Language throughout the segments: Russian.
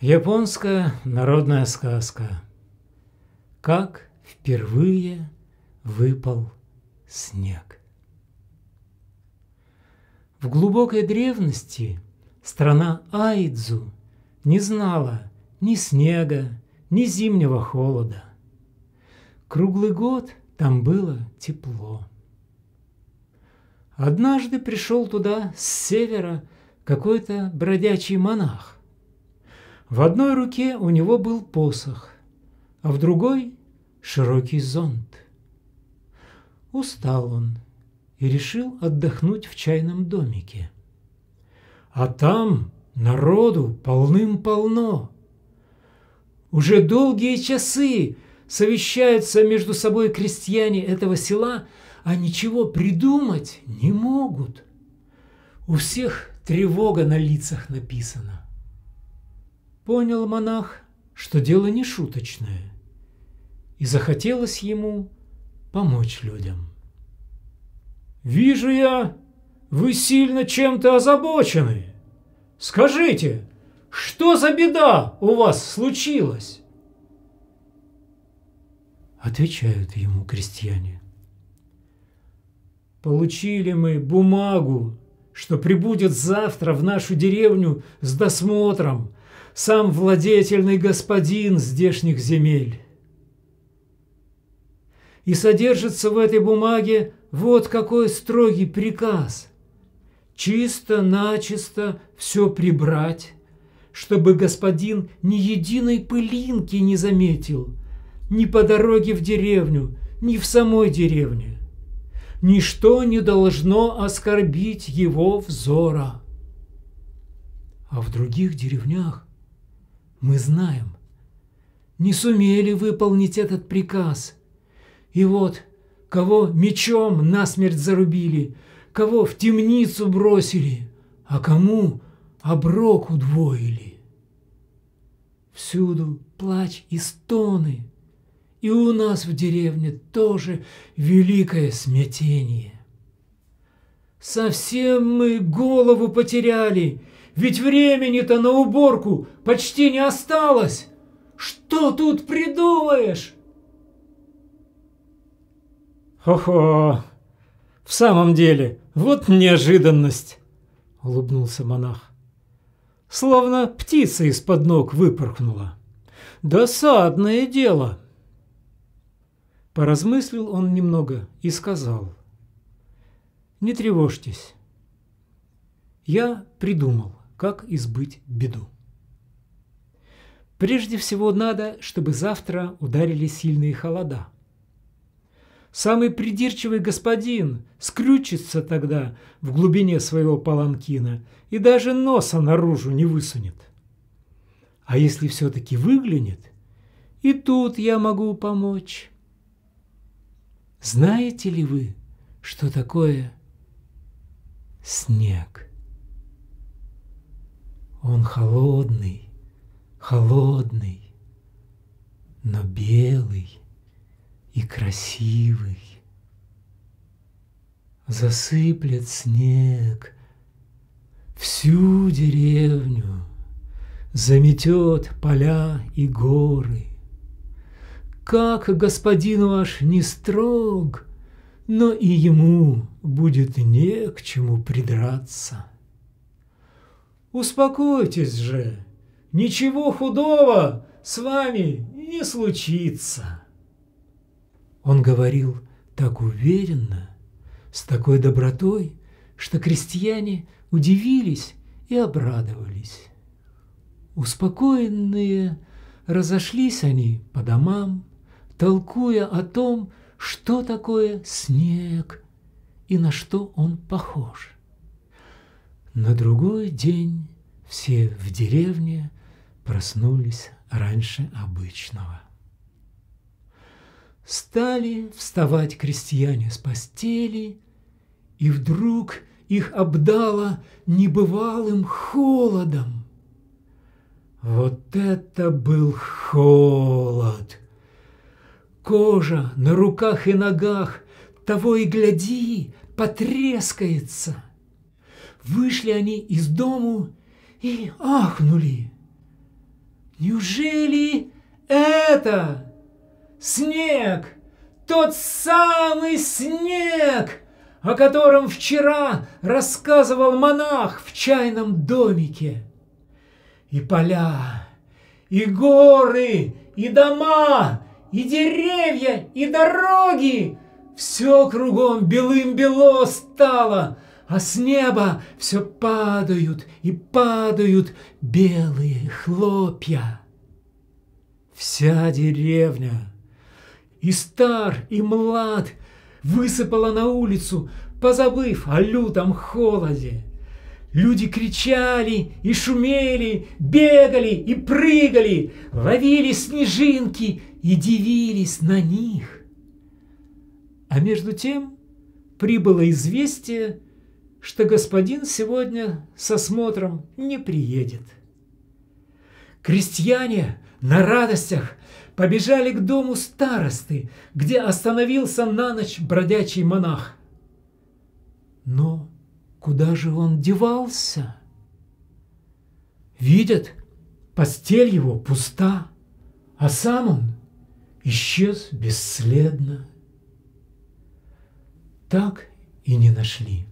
Японская народная сказка. Как впервые выпал снег. В глубокой древности страна Айдзу не знала ни снега, ни зимнего холода. Круглый год там было тепло. Однажды пришел туда с севера какой-то бродячий монах. В одной руке у него был посох, а в другой — широкий зонт. Устал он и решил отдохнуть в чайном домике. А там народу полным-полно. Уже долгие часы совещаются между собой крестьяне этого села, а ничего придумать не могут. У всех тревога на лицах написана. Понял монах, что дело не шуточное, и захотелось ему помочь людям. «Вижу я, вы сильно чем-то озабочены. Скажите, что за беда у вас случилась?» Отвечают ему крестьяне. Получили мы бумагу, что прибудет завтра в нашу деревню с досмотром сам владетельный господин здешних земель. И содержится в этой бумаге вот какой строгий приказ. Чисто-начисто все прибрать, чтобы господин ни единой пылинки не заметил ни по дороге в деревню, ни в самой деревне. Ничто не должно оскорбить его взора. А в других деревнях мы знаем, не сумели выполнить этот приказ. И вот, кого мечом насмерть зарубили, кого в темницу бросили, а кому оброк удвоили. Всюду плач и стоны, и у нас в деревне тоже великое смятение. Совсем мы голову потеряли ведь времени-то на уборку почти не осталось. Что тут придумаешь? Хо-хо, в самом деле, вот неожиданность, улыбнулся монах. Словно птица из-под ног выпорхнула. Досадное дело. Поразмыслил он немного и сказал. Не тревожьтесь. Я придумал как избыть беду. Прежде всего надо, чтобы завтра ударили сильные холода. Самый придирчивый господин скрючится тогда в глубине своего паланкина и даже носа наружу не высунет. А если все-таки выглянет, и тут я могу помочь. Знаете ли вы, что такое снег? Он холодный, холодный, но белый и красивый. Засыплет снег всю деревню, заметет поля и горы. Как господин ваш не строг, но и ему будет не к чему придраться. Успокойтесь же, ничего худого с вами не случится. Он говорил так уверенно, с такой добротой, что крестьяне удивились и обрадовались. Успокоенные разошлись они по домам, толкуя о том, что такое снег и на что он похож. На другой день все в деревне проснулись раньше обычного. Стали вставать крестьяне с постели, и вдруг их обдало небывалым холодом. Вот это был холод! Кожа на руках и ногах того и гляди, потрескается. Вышли они из дому и ахнули. Неужели это снег, тот самый снег, о котором вчера рассказывал монах в чайном домике? И поля, и горы, и дома, и деревья, и дороги — все кругом белым-бело стало, а с неба все падают и падают белые хлопья. Вся деревня, и стар, и млад, высыпала на улицу, позабыв о лютом холоде. Люди кричали и шумели, бегали и прыгали, ловили снежинки и дивились на них. А между тем прибыло известие, что господин сегодня с осмотром не приедет. Крестьяне на радостях побежали к дому старосты, где остановился на ночь бродячий монах. Но куда же он девался? Видят, постель его пуста, а сам он исчез бесследно. Так и не нашли.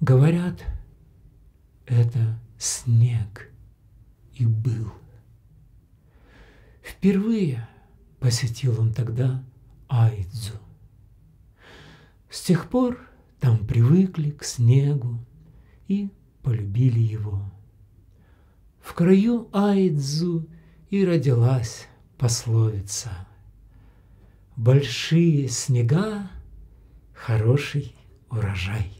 Говорят, это снег и был. Впервые посетил он тогда Айдзу. С тех пор там привыкли к снегу и полюбили его. В краю Айдзу и родилась пословица «Большие снега – хороший урожай».